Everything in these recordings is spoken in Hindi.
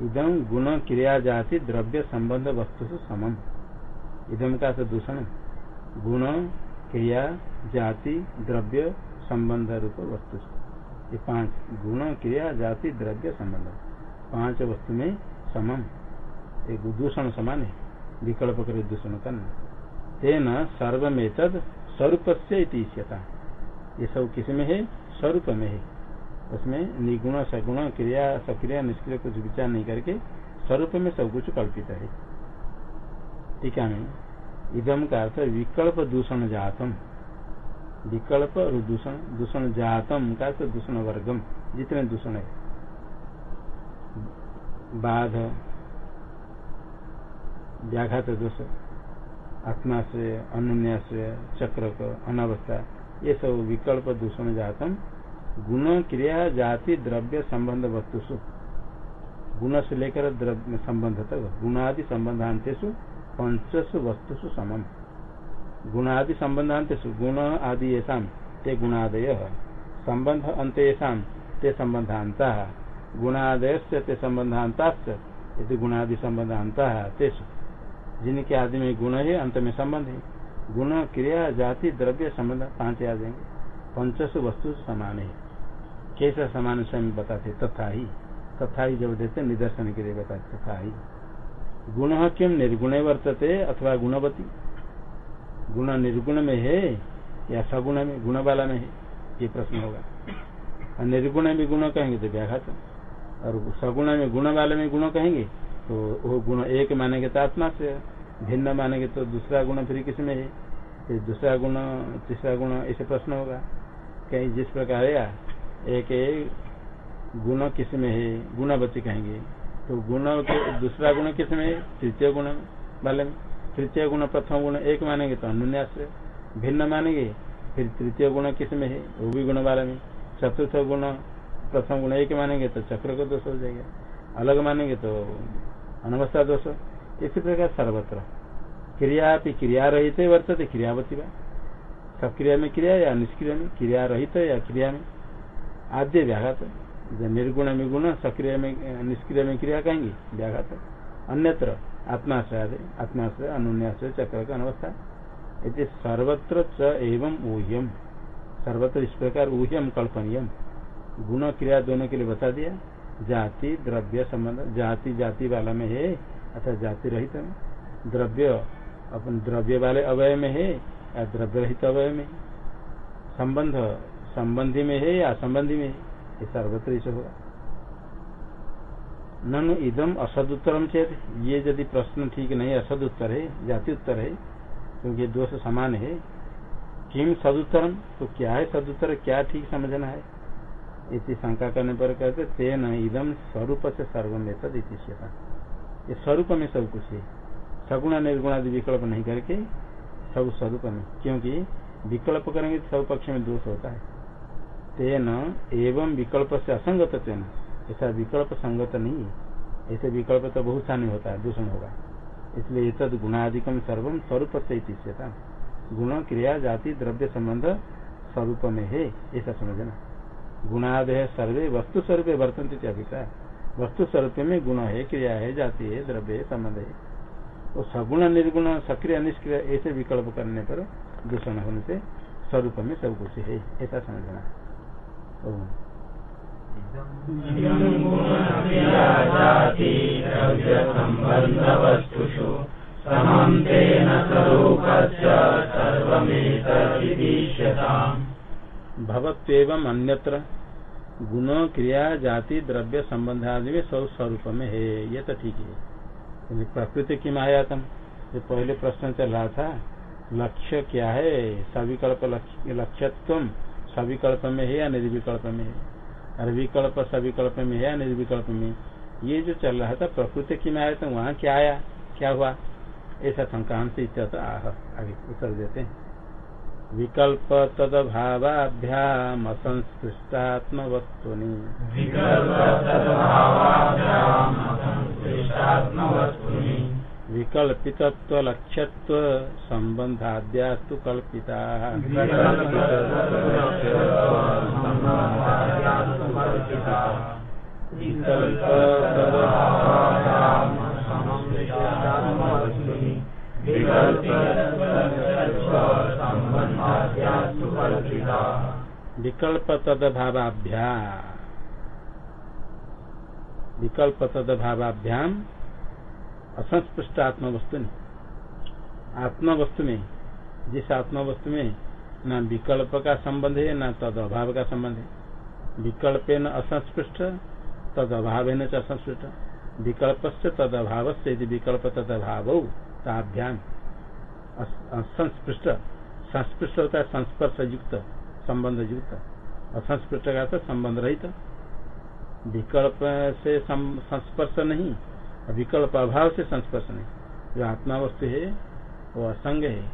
इदम गुण क्रिया जाति द्रव्य संबंध वस्तु से समम। इदम का तो दूषण गुण, क्रिया, जाति, द्रव्य संबंध रूप वस्तु ये पाँच गुण, क्रिया, जाति, द्रव्य संबंध। पाँच वस्तु में समम। एक दूषण समान है। विकल्प कर दूषण करना तेना सर्वमेतद स्वरूप से ये सब किसमें है? स्वरूप में है। उसमें निगुण सगुण, क्रिया, सक्रिया, निष्क्रिय कुछ विचार नहीं करके स्वरूप में सब कुछ कल्पित है। ठीक में इदम का अर्थ विकल्प दूषण जातम। विकल्प और दूषण दूषण जातम का अर्थ दूषण वर्गम, जितने दूषण है। बाध, व्याघात दोष, आत्माश्रय, अनुन्याश्रय चक्र अनावस्था, ये सब विकल्प दूषण जातम गुण क्रिया जाति द्रव्य संबंध वस्तुषु गुण से लेकर द्रव्य संबंध तक, गुणादि संबंधांतेषु पंचसु वस्तुषु समम। गुणादि संबंधांतेषु गुण आदि ये ते गुणादय। संबंध अंत ते संबंधांता गुणादय ते संबंधांता यदि गुणादि संबंधांता तेसु जिनके आदि में गुण है, अंत में संबंध है। गुण, क्रिया, जाति, द्रव्य संबंध पाँच आ जाएँगे पंचसु वस्तु समान है। कैसा समान स्वयं बताते, तथा ही। तथा ही जब देते, निदर्शन के लिए बताते, तथा ही। गुण किम निर्गुण वर्तते अथवा गुणवती? गुण निर्गुण में है या सगुण में, गुण वाला में है? ये प्रश्न होगा। और निर्गुण में गुण कहेंगे तो व्याघात। और सगुण में गुण वाले में गुण कहेंगे तो वो गुण एक मानेंगे तो आत्मा से, भिन्न मानेंगे तो दूसरा गुण फिर किसमें है? फिर दूसरा गुण, तीसरा गुण, ऐसे प्रश्न होगा। कहीं जिस प्रकार एक गुण किसमें है गुणवती कहेंगे तो गुण दूसरा गुण किसमें है? तृतीय गुण वाले में। तृतीय गुण, प्रथम गुण एक मानेंगे तो अनुन्यास भिन्न मानेंगे। फिर तृतीय गुण किसमें है? वो भी गुण वाले में। चतुर्थ गुण, प्रथम गुण एक मानेंगे तो चक्र का दोष हो जाएगा। अलग मानेंगे तो अनवस्था दोष। इसी प्रकार सर्वत्र। क्रिया क्रिया रहित वर्तते क्रियावती सक्रिय में क्रिया या निष्क्रिय में क्रिया रहित या क्रिया में आद्य व्याघात। निर्गुण में गुण सक्रिय में निष्क्रिय में क्रिया कहेंगे, व्याघात। अन्यत्र आत्माश्रय आत्माश्रय, अनुन्याश्रय, चक्र का अवस्था। यदि सर्वत्र च एवं ऊह्यम। सर्वत्र इस प्रकार ऊह्यम कल्पनीय गुण, क्रिया दोनों के लिए बता दिया। जाति, द्रव्य, संबंध। जाति जाति वाला में है अथवा जाति रहित। में द्रव्य, अपन द्रव्य वाले अवय में है द्रव्य रहित अवय में संबंध संबंधी में है या संबंधी में है? ये सर्वत्र इसे होगा। ननु इदम असद उत्तरम चेत। ये यदि प्रश्न ठीक नहीं असद उत्तर है जाति उत्तर है, क्योंकि दोष समान है। किम सदुत्तरम? तो क्या है सदुत्तर? क्या ठीक समझना है? इसी शंका करने पर कहते, तेन इदम स्वरूप से सर्वमेत ये स्वरूप में सब कुछ है। सगुण निर्गुणादि विकल्प नहीं करके सब स्वरूप में क्योंकि विकल्प करेंगे तो सब पक्ष में दोष होता है। तेन एवं विकल्प से असंगत तेन। ऐसा विकल्प संगत नहीं है। ऐसे विकल्प तो बहुत सानी होता है दूषण होगा। इसलिए ये तद गुणाधिकम सर्वम स्वरूप से गुण, क्रिया, जाति, द्रव्य संबंध स्वरूप में है, ऐसा समझना। गुणादय सर्वे वस्तु स्वरूप वर्तन अभिप्राय। वस्तु स्वरूप में गुण है, क्रिया है, जाति है, द्रव्य है, संबंध है। तो सगुण निर्गुण, सक्रिय, निष्क्रिय, ऐसे विकल्प करने पर दूषण होने से स्वरूप में सब कुछ है, ऐसा समझना। भवत्व अन्यत्र गुण क्रिया, जाति द्रव्य संबंध आदि में सब स्वरूप में है, ये तो ठीक है। प्रकृति की मायातम जो पहले प्रश्न चल रहा था, लक्ष्य क्या है? सविकल्प लक्ष्यत्व सविकल्प में है या निर्विकल्प में है? और विकल्प सविकल्प में है या निर्विकल्प में? ये जो चल रहा था, प्रकृति की माया तो वहाँ क्या आया? क्या हुआ? ऐसा संक्रांति आह, आगे उत्तर देते हैं। विकल्प तदभावाभ्याम असंस्पृष्टात्मवस्तुनि विकल्पितत्वलक्ष्यत्व सम्बन्धाद्यास्तु कल्पिताः। विकल्प तदभावाभ्या विकल्प तदभावाभ्याम असंस्पृष्ट आत्मवस्तु ने आत्मवस्तु में जिस आत्मवस्तु में न विकल्प का संबंध है न तद अभाव का संबंध। है विकल्प न असंस्पृष्ट तद अभाव न असंस्पृष्ट विकल्प से तद अभाव से विकल्प तद अभाव ताभ्याम असंस्पृष्ट। संस्पृष्ट होता है संस्पर्श युक्त संबंध युक्त असंस्पृष्ट का तो संबंध रहित विकल्प से संस्पर्श नहीं, विकल्प अभाव से संस्पर्श नहीं। जो आत्मा वस्तु है, वो असंग है,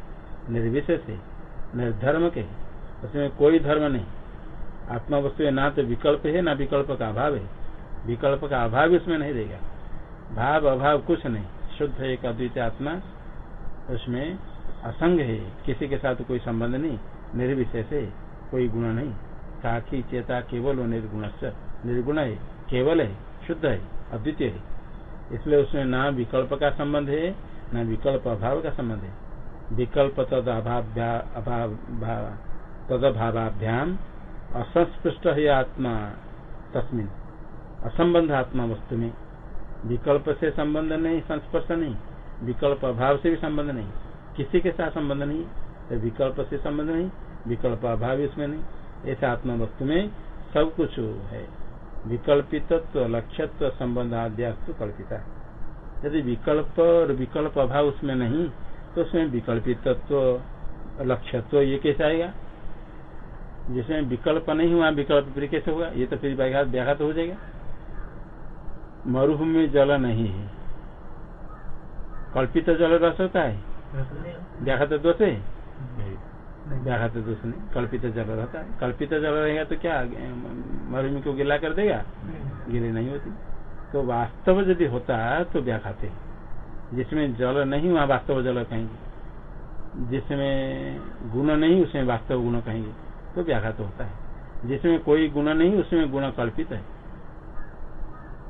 निर्विशेष है, निर्धर्म के उसमें कोई धर्म नहीं। आत्मा वस्तु ना तो विकल्प है, ना विकल्प का अभाव है। विकल्प का अभाव उसमें नहीं देगा भाव अभाव कुछ नहीं। शुद्ध एक अद्वितीय आत्मा, उसमें असंग है, किसी के साथ कोई संबंध नहीं, निर्विशेष है, कोई गुण नहीं। साखी चेता केवल निर्गुण निर्गुण है, केवल है, शुद्ध है, अद्वितीय है। इसलिए उसमें ना विकल्प का संबंध है, न विकल्प अभाव का संबंध है। विकल्प तद अभाव तदभाव्याम असंस्पृष्ट है आत्मा, तस्मिन। असंबंध आत्मा वस्तु में। विकल्प से संबंध नहीं, संस्पर्श नहीं। विकल्प अभाव से भी संबंध नहीं। किसी के साथ संबंध नहीं तो विकल्प से संबंध नहीं, विकल्प अभाव इसमें नहीं। ऐसे आत्मा वस्तु में सब कुछ है। विकल्पित्व लक्ष्यत्व, संबंध आद्यास्तु कल्पिता यदि विकल्प और विकल्प अभाव उसमें नहीं तो उसमें विकल्पित्व लक्ष्यत्व ये कैसे आएगा? जिसमें विकल्प नहीं हुआ, विकल्प फिर कैसे होगा? ये तो फिर व्याघात व्याघात हो जाएगा। मरुभूमि में जल नहीं है। कल्पित जल रस होता है। व्याघात दोष है व्याघात दोष नहीं। कल्पित जल रहता है। कल्पित जल रहेगा तो क्या मरुभूमि को गिला कर देगा? गिले नहीं होती। तो वास्तव यदि होता है तो व्याघात है। जिसमें जल नहीं वहाँ वास्तव जल कहेंगे। जिसमें गुण नहीं उसमें वास्तव गुण कहेंगे। तो व्याघात होता है। जिसमें कोई गुण नहीं उसमें गुण कल्पित है।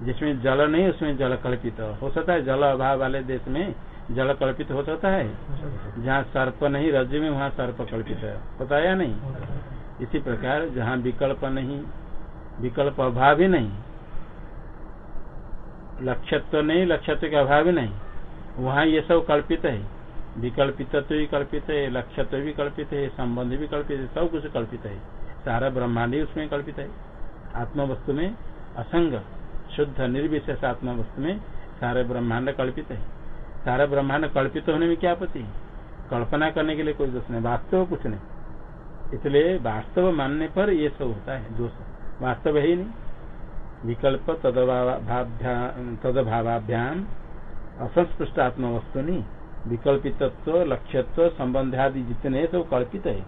जिसमें जल नहीं उसमें जल कल्पित। हो सकता है जल अभाव वाले देश में जल कल्पित हो सकता है। जहाँ सर्प नहीं रज में वहाँ सर्प कल्पित है। है या नहीं? इसी प्रकार जहाँ विकल्प नहीं, विकल्प अभाव ही नहीं लक्ष्यत्व नहीं लक्ष्यत्व के अभाव ही नहीं, वहाँ ये सब कल्पित है। विकल्पित तो भी कल्पित है लक्ष्यत्व भी कल्पित है, संबंध भी कल्पित है, सब कुछ कल्पित है। सारा ब्रह्मांड ही उसमें कल्पित है। आत्म वस्तु में असंग, शुद्ध, निर्विशेष आत्मा वस्तु में सारे ब्रह्मांड कल्पित है। सारा ब्रह्मांड कल्पित होने में क्या आपत्ति? कल्पना करने के लिए कोई दोष नहीं, वास्तव कुछ नहीं। इसलिए वास्तव मानने पर ये सब होता है, दोष। वास्तव है ही नहीं। विकल्प तदभाव्याम असंस्पृष्ट आत्मा वस्तु नहीं विकल्पित्व लक्ष्यत्व संबंध आदि जितने सब कल्पित है।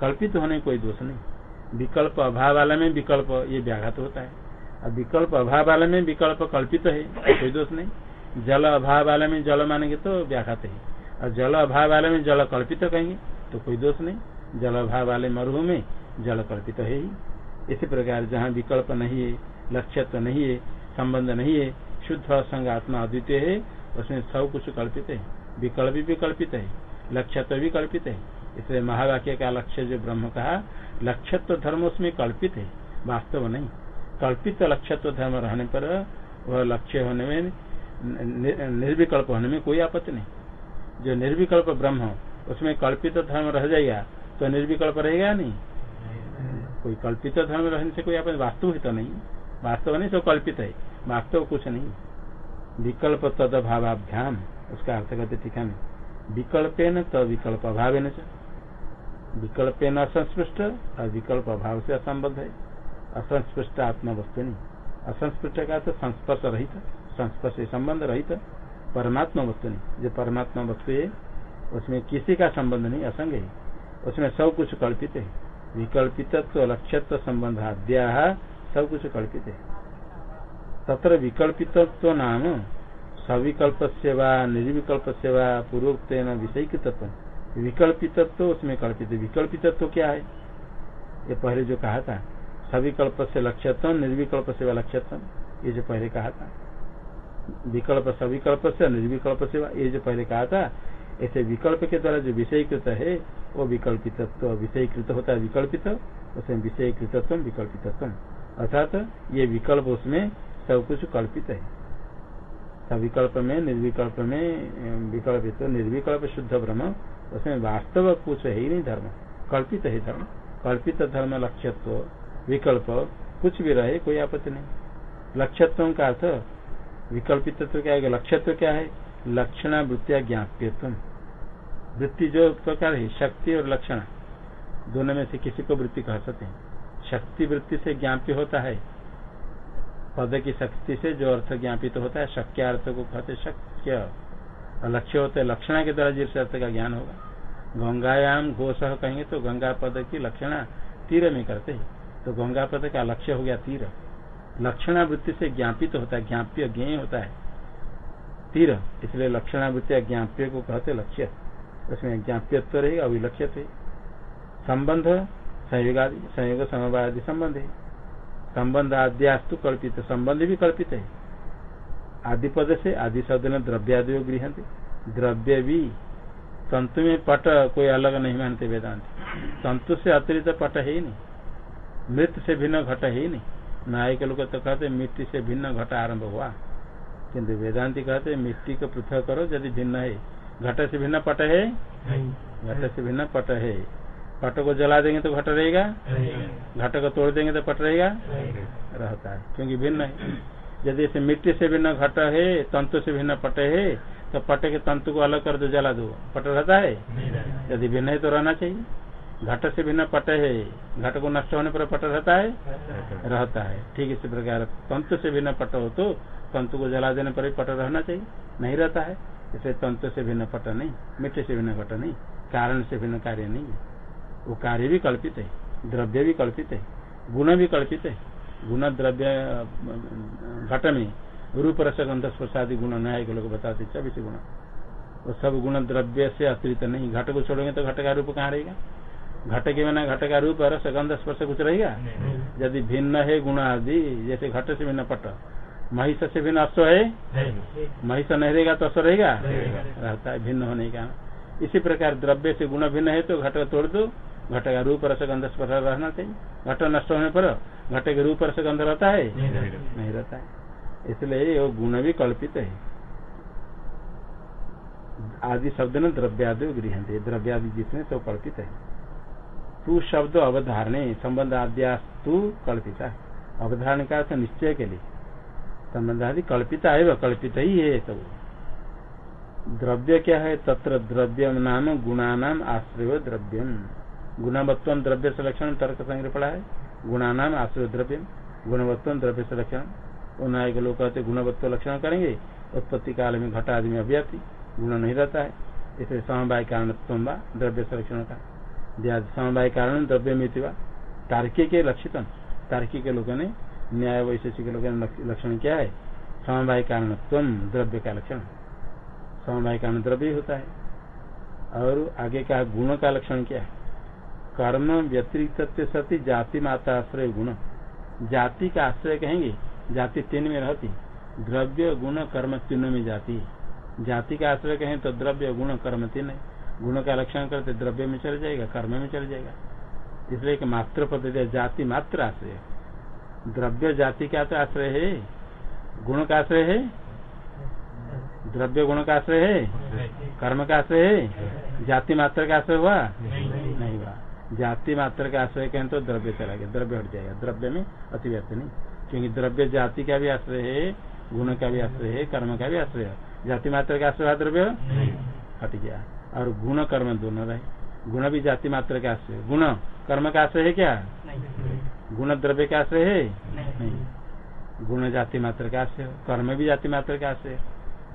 कल्पित होने कोई दोष नहीं। विकल्प अभाव वाला में विकल्प, ये व्याघात होता है। और विकल्प अभाव वाले में विकल्प कल्पित है, कोई दोष नहीं। जल अभाव वाले में जल मानेंगे तो व्याघात है। और जल अभाव वाले में जल कल्पित कहेंगे तो कोई दोष नहीं। जल अभाव वाले मरुभ में जल कल्पित है ही। इसी प्रकार जहाँ विकल्प नहीं है लक्ष्यत्व नहीं है, संबंध नहीं है, शुद्ध असंग आत्मा अद्वितीय है, उसमें सब कुछ कल्पित है। विकल्प भी कल्पित है लक्ष्यत्व भी कल्पित है। इसलिए महावाक्य का लक्ष्य जो ब्रह्म कहा लक्ष्यत्व धर्म उसमें कल्पित है, वास्तव नहीं। कल्पित लक्ष्यत्व धर्म रहने पर, वह लक्ष्य होने में निर्विकल्प होने में कोई आपत्ति नहीं। जो निर्विकल्प ब्रह्म उसमें कल्पित धर्म रह जाएगा तो निर्विकल्प रहेगा नहीं। कोई कल्पित धर्म रहने से कोई आपत्ति, वास्तव ही तो नहीं। वास्तव नहीं सब कल्पित है। वास्तव कुछ नहीं। विकल्प तद भावाभ्याम उसका अर्थ करते ठीक है न। तो विकल्प अभाव विकल्प न असंस्पृष्ट, और विकल्प अभाव से असंबद्ध है। असंस्पृष्ट आत्मा वस्तु नहीं। असंस्पृष्ट का तो संस्पर्श रहित। संस्पर्श संबंध रहित परमात्मा वस्तु नहीं। जो परमात्मा वस्तु है, उसमें किसी का संबंध नहीं, असंग है। उसमें सब कुछ कल्पित है। विकल्पित लक्ष्यत्व संबंध आद्या सब कुछ कल्पित है। तत्र विकल्पित नाम सविकल्प सेवा निर्विकल्प सेवा पूर्वोक्त विषय तत्व विकल्पित उसमें कल्पित है। विकल्पित क्या है? ये पहले जो कहा था सविकल्प से लक्ष्यत्म निर्विकल्प से लक्ष्यत्व, ये जो पहले कहा था। विकल्प सविकल्प से निर्विकल्प से ये जो पहले कहा था, ऐसे विकल्प के द्वारा जो विषयीकृत है, वो विकल्पित विषयीकृत होता है विकल्पित उसमें विषयीकृतत्व, विकल्पितत्व। अर्थात ये विकल्प उसमें सब कुछ कल्पित है। सविकल्प में, निर्विकल्प में विकल्पित, निर्विकल्प शुद्ध ब्रह्म, उसमें वास्तव कुछ है ही नहीं धर्म। कल्पित है धर्म। कल्पित धर्म लक्ष्यत्व, विकल्प, कुछ भी रहे, कोई आपत्ति नहीं। लक्ष्यत्व का अर्थ विकल्पित तो क्या है? लक्ष्यत्व क्या है? लक्षणा वृत्तिया ज्ञाप्यत्व वृत्ति जो प्रकार है, शक्ति और लक्षण। दोनों में से किसी को वृत्ति कह सकते हैं। शक्ति वृत्ति से ज्ञाप्य होता है। पद की शक्ति से जो अर्थ ज्ञापित तो होता है, शक्य अर्थ को कहते शक्य। और लक्ष्य होते लक्षणा के द्वारा जिस अर्थ का ज्ञान होगा। गंगायाम घोष कहेंगे तो गंगा पद की लक्षणा तीर में करते हैं। तो गंगा पद का लक्ष्य हो गया तीर। लक्षणावृत्ति से ज्ञापित तो होता है, ज्ञाप्य ज्ञ होता है। तीर, इसलिए लक्षणावृत्ति ज्ञाप्य को कहते लक्ष्य। उसमें ज्ञाप्यत्व रहेगा, अभिलक्ष्य थे। संबंध संयोग आदि संयोग समवादि संबंध है। संबंध आद्यास्तु कल्पित, संबंध भी कल्पित है। आदि पद से आदि शब्द में द्रव्यादि गृह द्रव्य भी, तंतु में पट कोई अलग नहीं मानते वेदांत। तंतु से अतिरिक्त पट है ही नहीं। मृत से भिन्न घट है ही नहीं। न्याय के लोग तो कहते मिट्टी से भिन्न घट आरंभ हुआ। किंतु वेदांति कहते मिट्टी को पृथक करो यदि भिन्न है। घट से भिन्न पट है? घट से भिन्न पट है। पट को जला देंगे तो घट रहेगा? घट को तोड़ देंगे तो पट रहेगा? रहता है क्योंकि भिन्न है। यदि इसे मिट्टी से भिन्न घट है तंतु से भिन्न पट है तो पट के तंतु को अलग कर दो जला दो। पट रहता है? यदि भिन्न है तो रहना चाहिए। घट से भिन्न पट है। घट को नष्ट होने पर पट रहता है? रहता है। ठीक इसी प्रकार तंतु से भिन्न पट हो तो तंतु को जला देने पर भी पट रहना चाहिए। नहीं रहता है। इसे तंतु से भिन्न पट नहीं, मिट्टी से भिन्न घट नहीं, कारण से भिन्न कार्य नहीं है। वो कार्य भी कल्पित है, द्रव्य भी कल्पित है, गुण भी कल्पित है। गुण द्रव्य घट में रूप रस, गंध स्पर्शादि गुण न्याय के लोग बताते चौबीस गुण। वो सब गुण द्रव्य से अतिरिक्त नहीं। घट को छोड़ेंगे तो घट का रूप कहाँ रहेगा? घट के बिना घट का रूप रस गंध स्पर्श कुछ रहेगा यदि भिन्न है गुण आदि जैसे घट से भिन्न पट महिष से भिन्न अश्व है? महिष नहीं रहेगा तो अश्व रहेगा? रहता है भिन्न होने का। इसी प्रकार द्रव्य से गुण भिन्न है तो घट तोड़ दो। घट का रूप रस गंध स्पर्श रहना चाहिए। घट नष्ट होने पर घट के रूप रस गंध रहता है? नहीं रहता। है। इसलिए वो गुण भी कल्पित है। आदि शब्द न द्रव्यादि गृह द्रव्यादि जिसमें तो कल्पित है। तू शब्द अवधारणे संबंध आद्यास्तु कल्पित अवधारण का अर्थ निश्चय के लिए। संबंध आदि कल्पित है वह कल्पित ही है सब। द्रव्य क्या है? तत्र द्रव्य नाम, गुणानाम आश्रय द्रव्यम। गुणवत्व द्रव्य संरक्षण तर्क संग्रह पड़ा है। गुणानाम आश्रय द्रव्यम। गुणवत्व द्रव्य संरक्षण उन्नायक लोग कहते गुणवत्व लक्षण करेंगे, उत्पत्ति काल में घटा आदि में अभ्यासी गुण नहीं रहता है। इसलिए समवाय कारण द्रव्य संरक्षण का। समवाय कारण द्रव्य में तार्किक लक्षित तार्किक लोगों ने न्याय वैशेषिक लोगों ने लक्षण क्या है? समवाय कारण द्रव्य का लक्षण। समवाय कारण द्रव्य होता है। और आगे का गुण का लक्षण क्या है? कर्म व्यतिरिक्त सती जाति माता आश्रय गुण। जाति का आश्रय कहेंगे, जाति तीन में रहती। द्रव्य, गुण, कर्म तीनों में जाती। जाति का आश्रय कहें तो द्रव्य, गुण, कर्म तीन है। गुण का लक्षण करते द्रव्य में चल जाएगा कर्म में चल जाएगा। इसलिए एक मात्र पद्धति जाति मात्र आश्रय द्रव्य जाति का तो आश्रय है। गुण का आश्रय है। द्रव्य गुण का आश्रय है। कर्म का आश्रय है। जाति मात्र का आश्रय हुआ? नहीं हुआ। जाति मात्र का आश्रय कहें तो द्रव्य चला गया द्रव्य हट जाएगा। द्रव्य में अति अतिव्यक्त नहीं। क्योंकि द्रव्य जाति का भी आश्रय है गुण का भी आश्रय है कर्म का भी आश्रय है। जाति मात्र का आश्रय द्रव्य? हट गया। और गुण कर्म दोनों रहे। गुण भी जाति मात्र का आश्रय। गुण कर्म का आश्रय है क्या? गुण द्रव्य का आश्रय है? नहीं। गुण जाति मात्र का आश्रय कर्म भी जाति मात्र का आश्रय।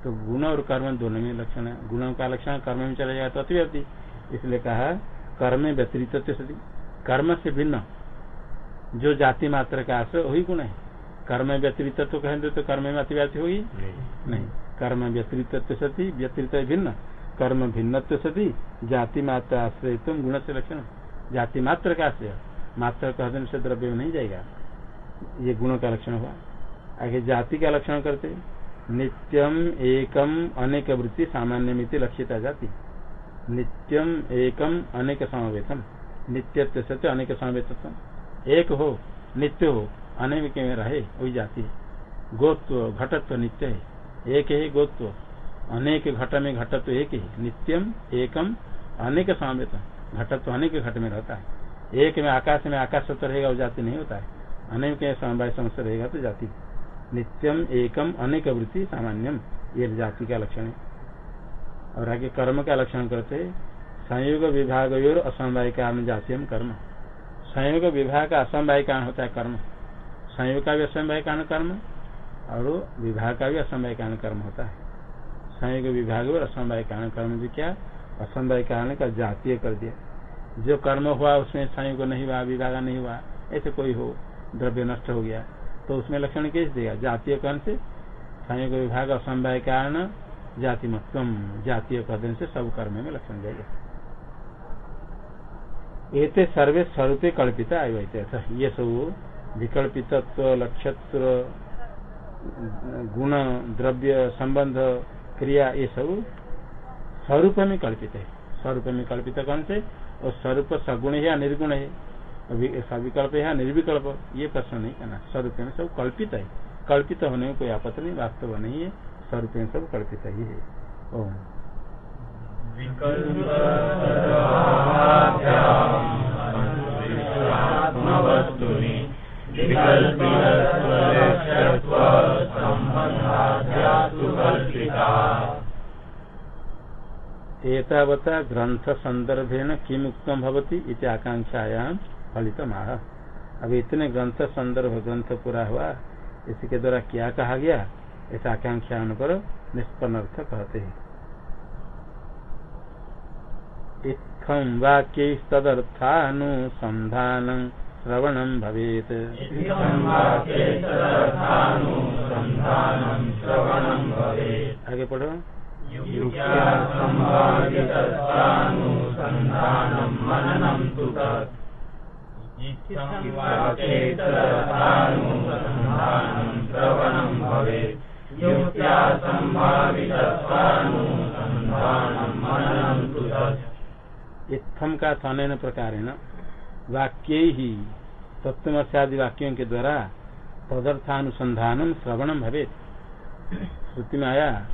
तो गुण और कर्म दोनों में लक्षण है। गुणों का लक्षण कर्म में चला जाएगा तो अतिव्यक्ति इसलिए कहा कर्म व्यतिरिक्त सदी कर्म से भिन्न। जो जाति मात्र का आश्रय वही गुण है। कर्म व्यतिरिक्त तो कहेंगे तो कर्म में अतिव्याप्ति होगी? नहीं। कर्म व्यतिरिक्त सती व्यतिरिक्त भिन्न। कर्म भिन्न सती, जाति मात्र आश्रय तुम गुण से लक्षण। जाति मात्र का आश्रय? मात्र कह देने से द्रव्य में नहीं जाएगा। ये गुण का लक्षण हुआ। आगे जाति का लक्षण करते नित्यम एकम अनेक वृत्ति सामान्य मिति लक्षिता जाति। नित्यम एकम अनेक समवेतम नित्यत्व सत्य, अनेक समवेत एक हो, नित्य हो, अनेक में रहे, वही जाति है। गोत्व, घटत्व, नित्य है। एक ही गोत्व। अनेक घट में घटत्व एक ही, नित्यम, एकम, अनेक समवेत घटत्व अनेक घट में रहता है। एक में आकाश में आकाश सत्य रहेगा, वो जाति नहीं होता है। अनेक समवाय समस्या रहेगा तो जाति। नित्यम, एकम, अनेक वृत्ति, सामान्यम। ये जाति का लक्षण है। और आगे कर्म का लक्षण करते संयोग विभाग और असमवाय कारण जातीय कर्म। संयोग विभाग का असमवाय कारण होता है कर्म। संयोग का भी असमवाय कारण कर्म, और विभाग का भी असमवाय कारण कर्म होता है। संयोग विभाग और असमवाय कारण कर्म भी क्या, असमवाय कारण का जातीय कर दिया। जो कर्म हुआ, उसमें संयोग नहीं हुआ, विभाग नहीं हुआ, ऐसे कोई हो, द्रव्य नष्ट हो गया तो उसमें लक्षण कैसे देगा जातीय कर्ण से? संयोग विभाग, असमवाय कारण जाति मतम जातीय कदन से सब कर्म में लक्षण जाएगा एते सर्वे स्वरूप कल्पित आयु ये सब विकल्पित लक्ष्य गुण, द्रव्य, संबंध क्रिया ये सब स्वरूप में कल्पित है। स्वरूप में कल्पित कौन से? और स्वरूप सगुण है या निर्गुण है? विकल्प है या निर्विकल्प? ये प्रश्न नहीं करना। स्वरूप में सब कल्पित है। कल्पित होने में कोई आपत्ति नहीं, वास्तव नहीं है। स्वरूप में सब कल्पित ही है। ओम। एतावता ग्रंथ संदर्भेन किम उत्तम भवती इति आकांक्षायाम फलित माह अब इतने ग्रंथ संदर्भ ग्रंथ पूरा हुआ इसके द्वारा क्या कहा गया? ऐसा आकांक्षा पर निष्पन्न अर्थ कहते हैं। इत्थम वाक्य तदर्थानुसंधान श्रवणम भवेत आगे पढ़ो। इत्थम का थन प्रकार है न वाक्य ही तत्वमस्यादि वाक्यों के द्वारा तदर्थानुसंधानम श्रवणम भवे श्रुति में आया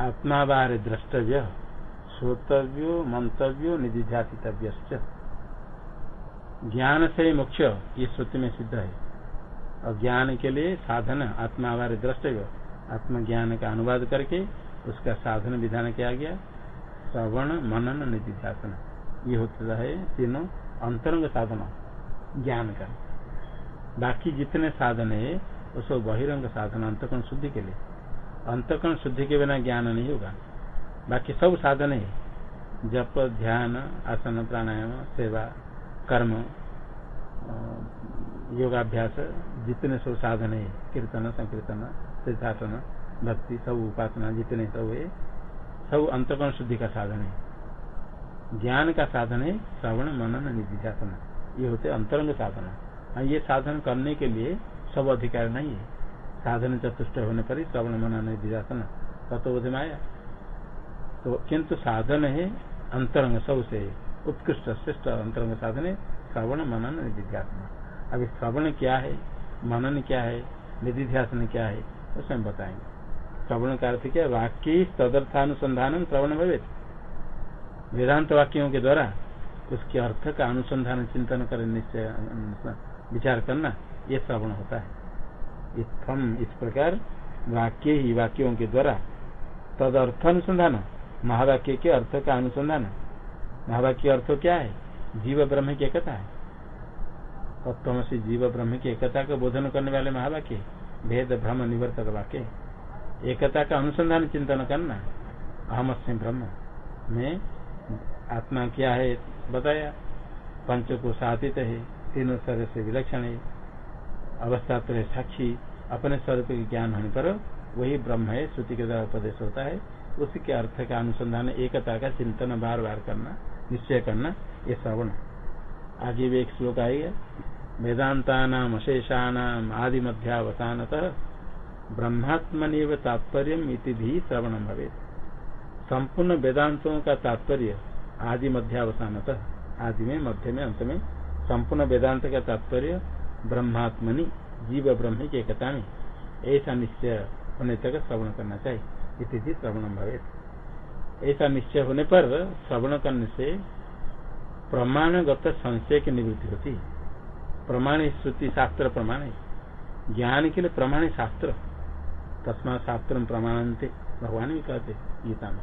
आत्मा बार द्रष्टव्य श्रोतव्यो मंतव्यो निधिध्यासितव्य ज्ञान से मुख्य ये श्रुति में सिद्ध है। और ज्ञान के लिए साधन आत्मा बार द्रष्टव्य आत्मज्ञान का अनुवाद करके उसका साधन विधान किया गया। श्रवण, मनन, निधिध्यासन। ये होता है तीनों अंतरंग साधन, ज्ञान का। बाकी जितने साधन है सब बहिरंग साधन, अंतकरण शुद्धि के लिए। अंतकरण शुद्धि के बिना ज्ञान नहीं होगा। बाकी सब साधन है। जप, ध्यान, आसन, प्राणायाम, सेवा, कर्म योगाभ्यास, जितने सब साधन है, कीर्तन, संकीर्तन तीर्थासन भक्ति, सब उपासना, जितने सब है, सब अंतकरण शुद्धि का साधन है। ज्ञान का साधन है, श्रवण, मनन, निधिध्यासन। ये होते अंतरंग साधना। ये साधन करने के लिए सब अधिकार नहीं है। साधन चतुष्ट होने पर ही श्रवण मनन निधिध्यासन तत्वोध में आया तो किंतु साधन है, अंतरंग सबसे उत्कृष्ट, श्रेष्ठ अंतरंग साधन है, श्रवण मनन निधिध्यासन अभी श्रवण क्या है, मनन क्या है निधिध्यासन क्या है उसमें बताएँगे। श्रवण का अर्थ क्या, वाक्य तदर्थानुसंधान श्रवण भवे वेदांत वाक्यों के द्वारा उसके अर्थ का अनुसंधान, चिंतन करें निश्चय विचार करना, ये श्रवण होता है। इतम इस प्रकार वाक्य ही वाक्यों के द्वारा तद अर्थ अनुसंधान, महावाक्य के अर्थ का अनुसंधान। महावाक्य अर्थ क्या है? जीव ब्रह्म की एकता है। तत्व से जीव ब्रह्म की एकता का बोधन करने वाले महावाक्य, भेद, भ्रम, निवर्तक वाक्य एकता का अनुसंधान चिंतन करना, अहम से ब्रह्म में आत्मा क्या है बताया? पंच को साधित है। तीनों से विलक्षण है। अवस्था तो साक्षी। अपने स्वरूप ज्ञान होने पर वही ब्रह्म है, श्रुति के द्वारा उपदेश होता है। उसी के अर्थ का अनुसंधान, एकता का चिंतन बार बार करना, निश्चय करना, ये श्रवण। आगे भी एक श्लोक आएगा। वेदांता नाम अशेषाणाम आदि मध्यावसानत ब्रह्मात्मनि तात्पर्य भी श्रवण भवे संपूर्ण वेदांतों का तात्पर्य आदि मध्यावसानत आदि में, मध्य में, अंत में संपूर्ण वेदांत का तात्पर्य ब्रह्मात्मनि जीव ब्रह्म की एकता में ऐसा निश्चय होने तक श्रवण करना चाहिए इति श्रवण भवे ऐसा निश्चय होने पर श्रवण करने से प्रमाणगत संशय की निवृत्ति होती। प्रमाण श्रुति शास्त्र प्रमाण, ज्ञान के लिए प्रमाण शास्त्र। तस्मा शास्त्र प्रमाणते भगवान भी कहते गीता में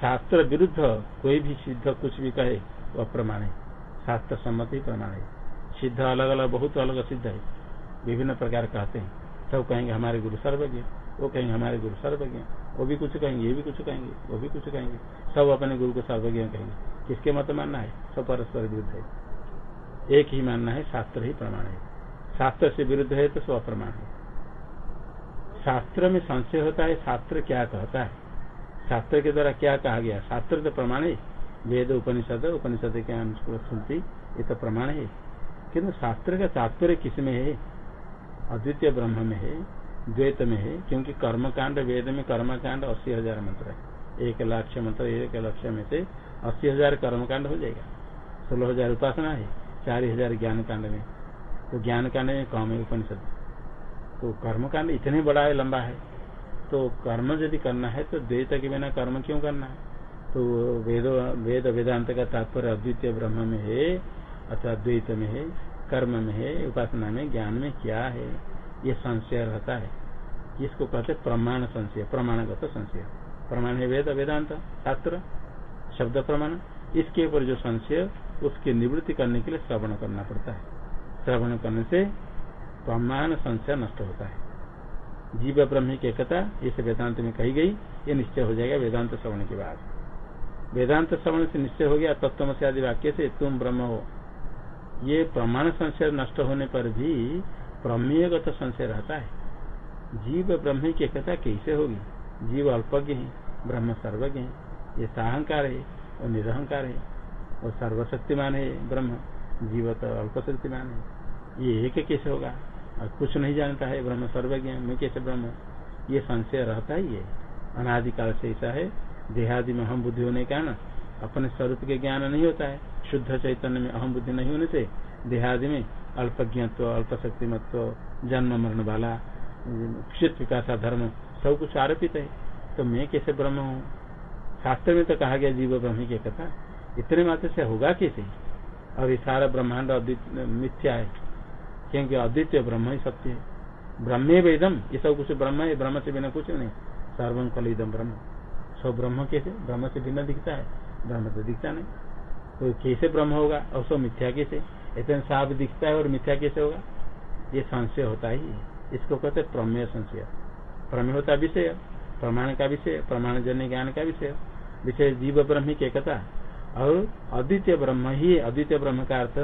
शास्त्र विरुद्ध कोई भी सिद्ध कुछ भी कहे, वह प्रमाण। है शास्त्र सम्मति प्रमाण है सिद्ध अलग अलग, बहुत अलग सिद्ध है। विभिन्न प्रकार कहते हैं। सब कहेंगे, हमारे गुरु सर्वज्ञ। वो कहेंगे, हमारे गुरु सर्वज्ञ। वो भी कुछ कहेंगे, ये भी कुछ कहेंगे, वो भी कुछ कहेंगे। सब अपने गुरु को सर्वज्ञ कहेंगे। किसके मत मानना है? सब परस्पर विरुद्ध है। एक ही मानना है, शास्त्र ही प्रमाण है। शास्त्र से विरुद्ध है तो स्व प्रमाण है। शास्त्र में संशय होता है, शास्त्र क्या कहता है? शास्त्र के द्वारा क्या कहा गया? शास्त्र तो प्रमाण है। वेद उपनिषद उपनिषद के अनुसार सुनती ये तो प्रमाण है। किन्तु शास्त्र का तात्पर्य किसमें है? अद्वितीय ब्रह्म में है, द्वैत में है, क्योंकि कर्मकांड वेद में कर्मकांड अस्सी हज़ार मंत्र है। एक लक्ष्य मंत्र, एक लक्ष्य में से अस्सी हज़ार कर्मकांड हो जाएगा। सोलह हज़ार उपासना है चार हज़ार ज्ञान कांड में। तो ज्ञान कांड में कम है उपनिषद। तो कर्म कांड इतने बड़ा है, लंबा है। तो कर्म यदि करना है तो द्वैत के बिना कर्म क्यों करना है? तो वेद वेद वेदांत का तात्पर्य अद्वितीय ब्रह्म में है, अथवा द्वैत में है कर्म में है उपासना में ज्ञान में क्या है? ये संशय रहता है। इसको कहते प्रमाण संशय, प्रमाणगत संशय। प्रमाण है वेद, वेदांत, शास्त्र, शब्द प्रमाण। इसके ऊपर जो संशय, उसकी निवृत्ति करने के लिए श्रवण करना पड़ता है। श्रवण करने से प्रमाण संशय नष्ट होता है। जीव ब्रह्म की एकता, इस वेदांत में कही गई, ये निश्चय हो जाएगा वेदांत श्रवण के बाद। वेदांत श्रवण से निश्चय हो गया तत्व से आदि वाक्य से तुम ब्रह्म हो। ये प्रमाण संशय नष्ट होने पर भी प्रमेयगत संशय रहता है। जीव ब्रह्म की एकता कैसे होगी? जीव अल्पज्ञ है, ब्रह्म सर्वज्ञ है। ये साहंकार है और निरहंकार है। और सर्वशक्तिमान है, ब्रह्म। जीव तो अल्प शक्तिमान है। ये एक कैसे होगा? और कुछ नहीं जानता है, ब्रह्म सर्वज्ञ मैं कैसे ब्रह्म? ये संशय रहता ही है। अनादिकाल से ऐसा है देहादि में अहम बुद्धि होने का ना अपने स्वरूप के ज्ञान नहीं होता है। शुद्ध चैतन्य में अहम बुद्धि नहीं होने से देहादि में अल्पज्ञत्व अल्प शक्तिमत्व जन्म मरण वाला क्षित विकासा धर्म सब कुछ आरोपित है। तो मैं कैसे ब्रह्म हूँ? शास्त्र में तो कहा गया जीव ब्रह्म की कथा। इतने मात्र से होगा कैसे? और ये सारा ब्रह्मांड मिथ्या है। क्योंकि अद्वितीय ब्रह्म ही सत्य है। ब्रह्मे वेदम, ये सब कुछ ब्रह्म है, ब्रह्म से बिना कुछ नहीं। सर्वम कलिदम ब्रह्म। सब ब्रह्म कैसे? ब्रह्म से भिन्न दिखता है। ब्रह्म तो दिखता नहीं। तो कैसे ब्रह्म होगा? और सब मिथ्या कैसे? इतने साफ़ दिखता है और मिथ्या कैसे होगा? ये संशय होता ही इसको कहते प्रमेय संशय। प्रमेय होता विषय। प्रमाण का विषय, प्रमाण जन्य ज्ञान का विषय। विषय जीव ब्रह्म की एकता और अद्वितीय ब्रह्म ही, अद्वितीय ब्रह्म का अर्थ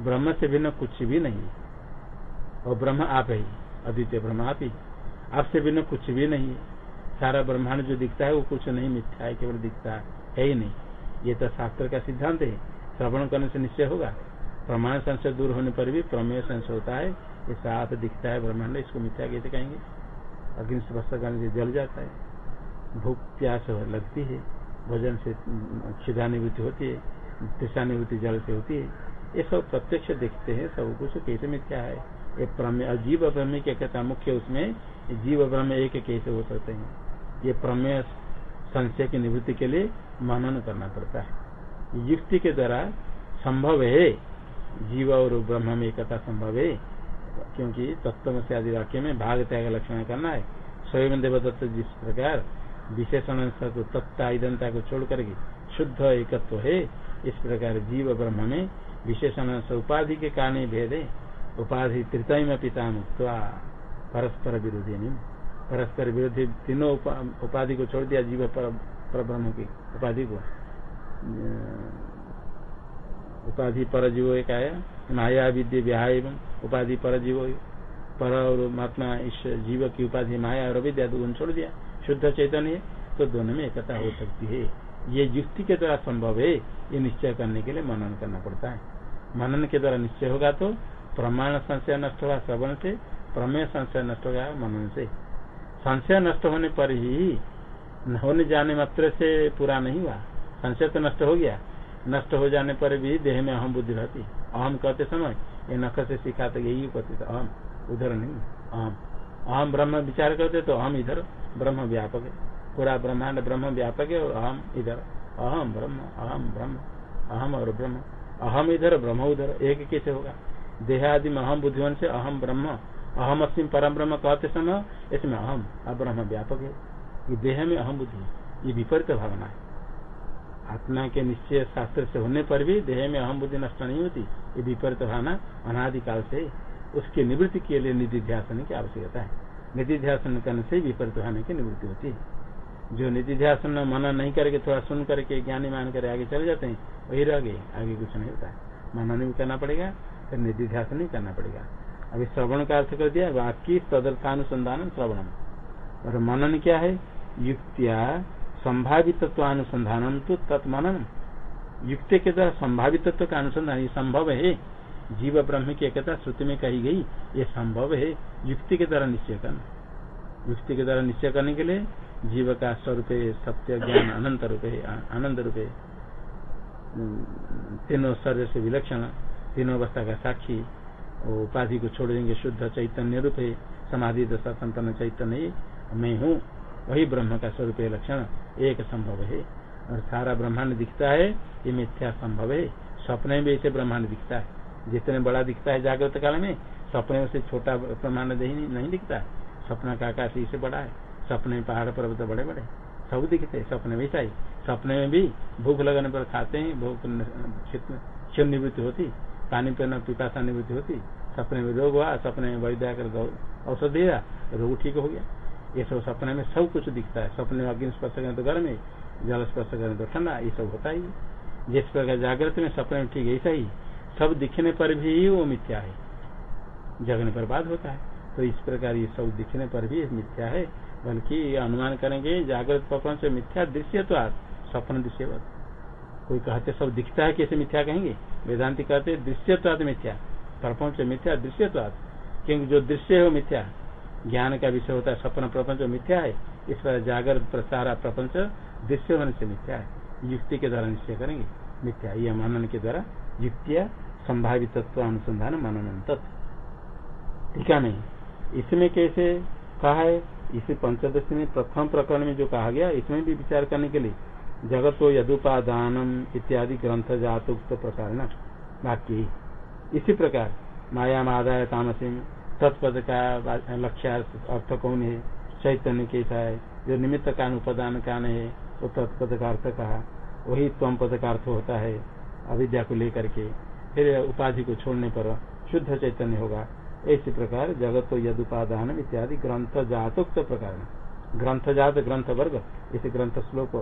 ब्रह्म से भिन्न कुछ भी नहीं। और ब्रह्म आप ही, अद्वितीय ब्रह्म आप ही। आपसे भिन्न कुछ भी नहीं। सारा ब्रह्मांड जो दिखता है वो कुछ नहीं, मिथ्या है, केवल दिखता है ही नहीं। ये तो शास्त्र का सिद्धांत है। श्रवण करने से निश्चय होगा। प्रमाण संशय दूर होने पर भी प्रमेय संशय होता है। ये साफ़ दिखता है ब्रह्मांड, इसको मिथ्या कैसे कहेंगे। अग्नि स्पर्श करने से जल जाता है। भूख, प्यास लगती है। भोजन से क्षुधानुभूति होती है। तृषानुभूति जल से होती है। ये सब प्रत्यक्ष देखते हैं, सब कुछ कैसे मिथ्या है? ये प्रमेय जीव ब्रह्म क्या कहता मुख्य उसमें जीव ब्रह्म एक कैसे हो सकते हैं? ये प्रमेय संशय की निवृत्ति के लिए मनन करना पड़ता है। युक्ति के द्वारा संभव है, जीव और ब्रह्म में एकता संभव है, क्योंकि तत्व से आदि वाक्य में भाग त्याग लक्षण करना है। स्वयं देवदत्त जिस प्रकार विशेषण को तत्ता इदंता को छोड़ करके शुद्ध एकत्व है, इस प्रकार जीव ब्रह्म में विशेषण उपाधि के कारण भेद है उपाधि तृतय में पिता परस्पर विरोधी नहीं परस्पर विरोधी तीनों उपाधि को छोड़ दिया, जीव पर ब्रह्म की उपाधि को। उपाधि पर जीव एक आया माया विद्य व्याय उपाधि पर जीव पर और महात्मा इस जीव की उपाधि माया और विद्या दोनों छोड़ दिया। शुद्ध चैतन्य तो दोनों में एकता हो सकती है। ये युक्ति के द्वारा संभव है, ये निश्चय करने के लिए मनन करना पड़ता है। मनन के द्वारा निश्चय होगा तो प्रमाण संशय नष्ट होगा, श्रवण से, प्रमेय संशय नष्ट होगा, मनन से। संशय नष्ट होने पर ही, होने जाने मात्र से पूरा नहीं हुआ। संशय तो नष्ट हो गया। नष्ट हो जाने पर भी देह में अहम बुद्धि रहती। अहम कहते समय, ये नख से सिखाते यही कहते अहम, उधर नहीं, अहम। अहम ब्रह्म विचार करते तो अहम इधर, ब्रह्म व्यापक है। पूरा ब्रह्मांड ब्रह्म व्यापक है और अहम इधर। अहम ब्रह्म अहम ब्रह्म, अहम और ब्रह्म। अहम इधर, ब्रह्म उधर, एक कैसे होगा? देहादि में अहम बुद्धिवन से अहम ब्रह्म अहम अस्म परम ब्रह्म कहते समय, इसमें अहम अब्रह्म व्यापक है। ये देह में अहम बुद्धि ये विपरीत भावना है। आत्मा के निश्चय शास्त्र से होने पर भी देह में अहम बुद्धि नष्ट नहीं होती। ये विपरीत भावना अनादिकाल से उसके निवृत्ति के लिए निधि ध्यान की आवश्यकता है। निधि ध्यान करने से विपरीत भावना की निवृत्ति होती है। जो निधि ध्यान मना नहीं करके, थोड़ा सुन करके, ज्ञानी मान कर आगे चले जाते हैं, वही रह गए। आगे कुछ नहीं होता। है मनन भी करना पड़ेगा, फिर निधि ध्यान नहीं करना पड़ेगा। अभी श्रवण का अर्थ कर दिया, बाकी तदर्थानुसंधान श्रवणम। और मनन क्या है? युक्तिया संभावित अनुसंधान तो तत्मनन युक्त के द्वारा संभावित का अनुसंधान, ये संभव है? जीव ब्रह्म की एकता श्रुति में कही गई, ये संभव है? युक्ति के द्वारा निश्चय करना। युक्ति के द्वारा निश्चय करने के लिए जीव का स्वरूप सत्य ज्ञान अनंत रूप आनंद रूप तीनों शरीर से विलक्षण, तीनों अवस्था का साक्षी उपाधि को छोड़ देंगे, शुद्ध चैतन्य रूप है समाधि दशा संपन्न चैतन्य, मैं हूँ। वही ब्रह्म का स्वरूप लक्षण, एक संभव है। और सारा ब्रह्मांड दिखता है, ये मिथ्या संभव है। सपने में ऐसे ब्रह्मांड दिखता है। जितने बड़ा दिखता है जागृत काल में सपने से छोटा ब्रह्मांड नहीं दिखता। सपना का आकाश इससे बड़ा है। सपने पहाड़ पर्वत बड़े बड़े। सब दिखते हैं सपने में ही। सपने में भी भूख लगने पर खाते हैं, भूख क्षण निवृत्ति होती। पानी पीना पिपाशा निवृत्ति होती, सपने में रोग हुआ, सपने में वैद्य आकर औषध दिया रोग ठीक हो गया। ये सब सपने में सब कुछ दिखता है। सपने में अग्नि स्पर्श करें तो गर्म जल स्पर्श करें तो ठंडा, ये सब होता ही जिस प्रकार जागृत में सपने में ठीक ऐसा ही। सब दिखने पर भी वो मिथ्या है। जगने पर बाद होता है। तो इस प्रकार ये सब दिखने पर भी मिथ्या है। बल्कि अनुमान करेंगे, जागृत प्रपंच मिथ्या दृश्य तो आज सपन दृश्य कोई कहते सब दिखता है कैसे मिथ्या कहेंगे? वेदांति कहते दृश्य तो मिथ्या। प्रपंच मिथ्या दृश्य तो क्योंकि जो दृश्य है मिथ्या ज्ञान का विषय होता है, सपन प्रपंच मिथ्या है। इस पर जागृत सारा प्रपंच दृश्य होने से मिथ्या है। युक्ति के द्वारा निश्चय करेंगे। मिथ्या, यह मनन के द्वारा युक्तिया संभावित तत्व अनुसंधान मनन तत्व है नहीं? इसमें कैसे कहा है? इसी पंचदशी में प्रथम प्रकरण में जो कहा गया, इसमें भी विचार करने के लिए जगतो यदुपादानम इत्यादि ग्रंथ जातुक्त प्रकार न वाक्य इसी प्रकार माया मादाय तामसिम तत्पद का लक्ष्य अर्थ कौन है चैतन्य कैसा है जो निमित्त का उपादान का है, वो तत्पद का अर्थ कहा। वही तम पद का अर्थ होता है अविद्या को लेकर के। फिर उपाधि को छोड़ने पर शुद्ध चैतन्य होगा। इसी प्रकार जगत तो यद उपादान इत्यादि ग्रंथ जातोक्त प्रकार ग्रंथ जात ग्रंथ वर्ग, इस ग्रंथ श्लोक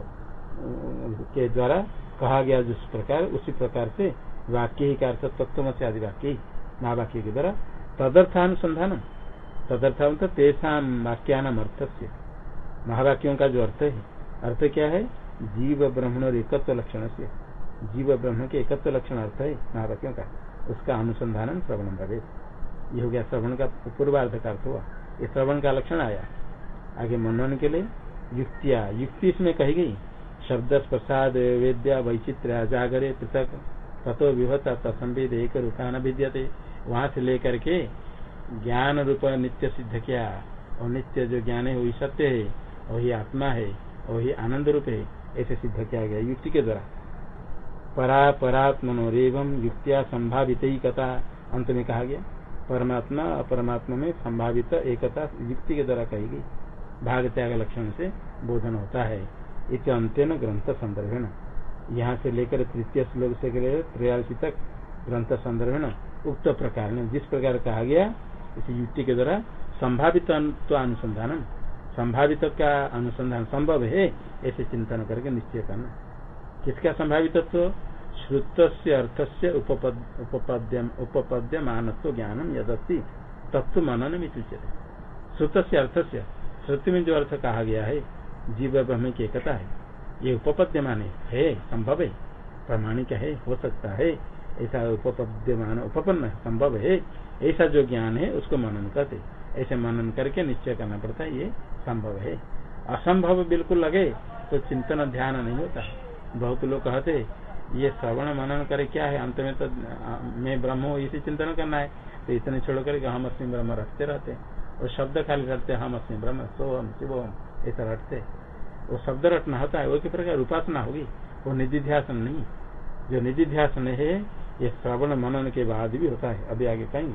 के द्वारा कहा गया जिस प्रकार, उसी प्रकार से वाक्य ही का अर्थ तत्व आदि वाक्य ही महावाक्य के द्वारा तदर्थानुसंधान तदर्थ तेषा वाक्यान अर्थ से महावाक्यों का जो अर्थ है, अर्थ क्या है? जीव ब्रह्मण और एकत्व लक्षण से जीव ब्रह्म के एकत्व लक्षण अर्थ है महावाक्यों का। उसका अनुसंधान श्रवण भवे ये हो गया श्रवण का पूर्वार्ध का अर्थ हुआ। ये श्रवण का लक्षण आया। आगे मनन के लिए युक्तिया। युक्ति इसमें कही गई। शब्द प्रसाद वेद्या वैचित्र जागरे पृथक। तथो विभता तसंवेद एक रूपान विद्यते वहाँ से लेकर के ज्ञान रूप नित्य सिद्ध किया और नित्य जो ज्ञान है, वही सत्य है, वही आत्मा है, वही आनंद रूप है, ऐसे सिद्ध किया गया युक्ति के द्वारा। परा परात्मनोरेवम युक्तिया संभावित ही कथा, अंत में कहा गया। परमात्मा अपरमात्मा में संभावित एकता युक्ति के द्वारा कही गई। भाग त्याग लक्षण से बोधन होता है। इत अंत्यन ग्रंथ संदर्भ यहाँ से लेकर तृतीय श्लोक से त्रयासी तक ग्रंथ संदर्भ उक्त प्रकार ने जिस प्रकार कहा गया, इस युक्ति के द्वारा संभावित अनुसंधान संभावित का अनुसंधान संभव है, ऐसे चिंतन करके निश्चय करना। किसका संभावित श्रुत से अर्थ से उपपद्य मानत्व ज्ञानम यदि तत्व मनन में श्रुत से अर्थ से श्रुति में जो अर्थ कहा गया है जीव ब्रह्म की एकता है। ये उपपद्य माने है, संभव है, प्रमाणिक है, हो सकता है। ऐसा उपपद्यमान, उपपन्न, संभव है। ऐसा जो ज्ञान है, उसको मनन करते। ऐसे मनन करके निश्चय करना पड़ता है, ये संभव है। असंभव बिल्कुल लगे तो चिंतन ध्यान नहीं होता। बहुत लोग कहते, ये श्रवण मनन करे क्या है? अंत में तो मैं ब्रह्म हूँ, इसी चिंतन करना है। तो इतने छोड़ कर हम अस्मी ब्रह्म रखते रहते और शब्द खाली रखते हम अस्मी ब्रह्म सोहम शिवम ऐसा रटते वो शब्द रटना होता है, वो किस प्रकार उपासना होगी? वो निधि ध्यासन नहीं। जो निधि ध्यासन है, ये श्रवण मनन के बाद भी होता है। अभी आगे कहेंगे।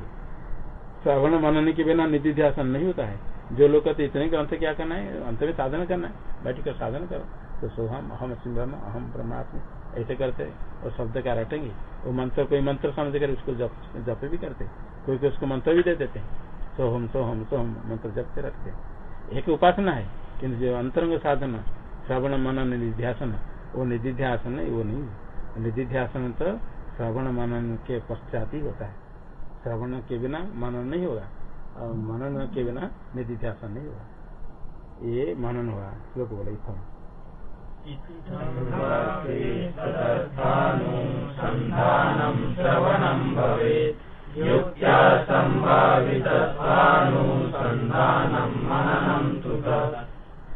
श्रवण मनन के बिना निधि ध्यासन नहीं होता है। जो लोग कहते इतने ग्रंथ क्या करना है? अंत में साधन करना है। बैठ कर साधन करो। तो सोहम अहम ब्रह्म अहम ब्रह्मात्म। ऐसे करते और शब्द क्या रटेंगे? वो मंत्र, कोई मंत्र समझ कर उसको जप जप भी करते कोई कोई उसको मंत्र भी दे देते सोहम सोहम सोहम, मंत्र जपते रखते एक उपासना है। किन्तु जो अंतरंग साधन, श्रवण मनन निधिध्यासन, वो निधिध्यासन है वो नहीं। निधिध्यासन तो श्रवण मनन के पश्चात ही होता है। श्रवण के बिना मनन नहीं होगा, और मनन के बिना निधिध्यासन नहीं होगा। ये मनन होगा, श्लोक बोले इतना।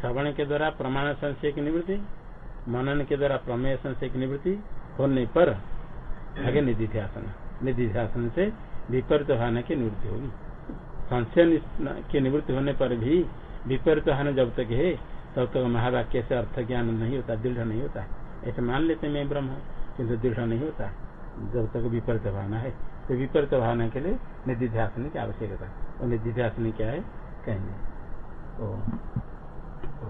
श्रवण के द्वारा प्रमाण संशय की निवृत्ति, मनन के द्वारा प्रमेय संशय की निवृत्ति होने पर आगे निधिध्यासन निधिध्यासन से विपरीत होने की निवृत्ति होगी। संशय की निवृत्ति होने पर भी विपरीत होने जब तक है, तब तक महावाक्य से अर्थ ज्ञान नहीं होता, दृढ़ नहीं होता। ऐसे मान लेते मैं ब्रह्म किन्तु दृढ़ नहीं होता। जब तक विपरीत भावना है तो विपरीत भावना के लिए निधि निधिध्यासन की आवश्यकता और निधि निधिध्यासन क्या है? कहेंगे। ओ